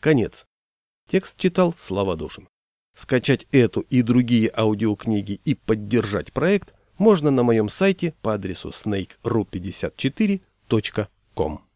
Конец. Текст читал Слава Душин. Скачать эту и другие аудиокниги и поддержать проект можно на моем сайте по адресу snake.ru54.com.